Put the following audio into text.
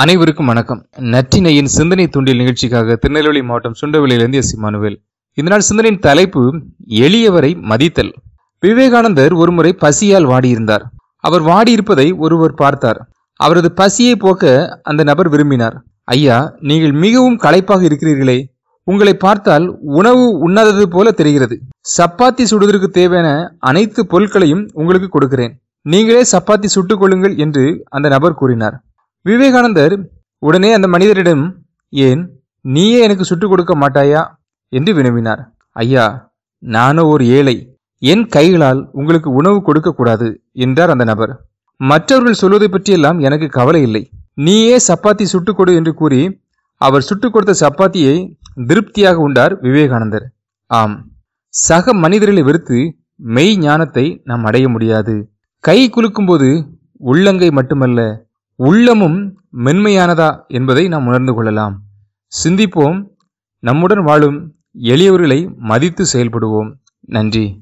அனைவருக்கும் வணக்கம். நற்றினையின் சிந்தனை தூண்டில் நிகழ்ச்சிக்காக திருநெல்வேலி மாவட்டம் சுண்டவெளியிலிருந்து எஸ். இமானுவேல் இந்த நாள் சிந்தனையின் தலைப்பு எளியவரை மதித்தல். விவேகானந்தர் ஒருமுறை பசியால் வாடியிருந்தார். அவர் வாடியிருப்பதை ஒருவர் பார்த்தார். அவரது பசியை போக்க அந்த நபர் விரும்பினார். ஐயா நீங்கள் மிகவும் களைப்பாக இருக்கிறீர்களே. உங்களை பார்த்தால் உணவு உண்ணாதது போல தெரிகிறது. சப்பாத்தி சுடுவதற்கு தேவையான அனைத்து பொருட்களையும் உங்களுக்கு கொடுக்கிறேன். நீங்களே சப்பாத்தி சுட்டுக் கொள்ளுங்கள் என்று அந்த நபர் கூறினார். விவேகானந்தர் உடனே அந்த மனிதரிடம் ஏன் நீயே எனக்கு சுட்டுக் கொடுக்க மாட்டாயா? என்று வினவினார். ஐயா நானோ ஒரு ஏழை. என் கைகளால் உங்களுக்கு உணவு கொடுக்க கூடாது என்றார் அந்த நபர். மற்றவர்கள் சொல்வதை பற்றியெல்லாம் எனக்கு கவலை இல்லை. நீயே சப்பாத்தி சுட்டுக் கொடு என்று கூறி அவர் சுட்டுக் கொடுத்த சப்பாத்தியை திருப்தியாக உண்டார் விவேகானந்தர். ஆம். சக மனிதர்களை வெறுத்து மெய் ஞானத்தை நாம் அடைய முடியாது. கை குலுக்கும்போது உள்ளங்கை மட்டுமல்ல உள்ளமும் மென்மையானதா என்பதை நாம் உணர்ந்து கொள்ளலாம். சிந்திப்போம். நம்முடன் வாழும் எளியவர்களை மதித்து செயல்படுவோம். நன்றி.